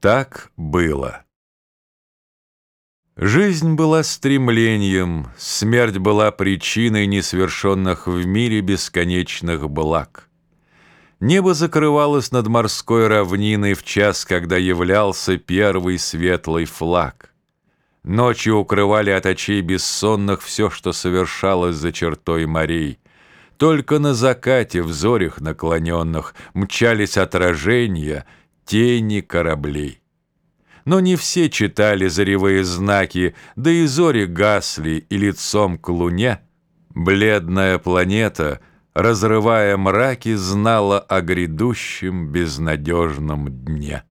Так было. Жизнь была стремлением, смерть была причиной несовершенных в мире бесконечных благ. Небо закрывалось над морской равниной в час, когда являлся первый светлый флаг. Ночью укрывали от очей бессонных все, что совершалось за чертой морей. Только на закате, в зорях наклоненных, мчались отражения, тени кораблей. Но не все читали заревые знаки, да и зори гасли, и лицом к луне. Бледная планета, разрывая мраки, знала о грядущем безнадежном дне.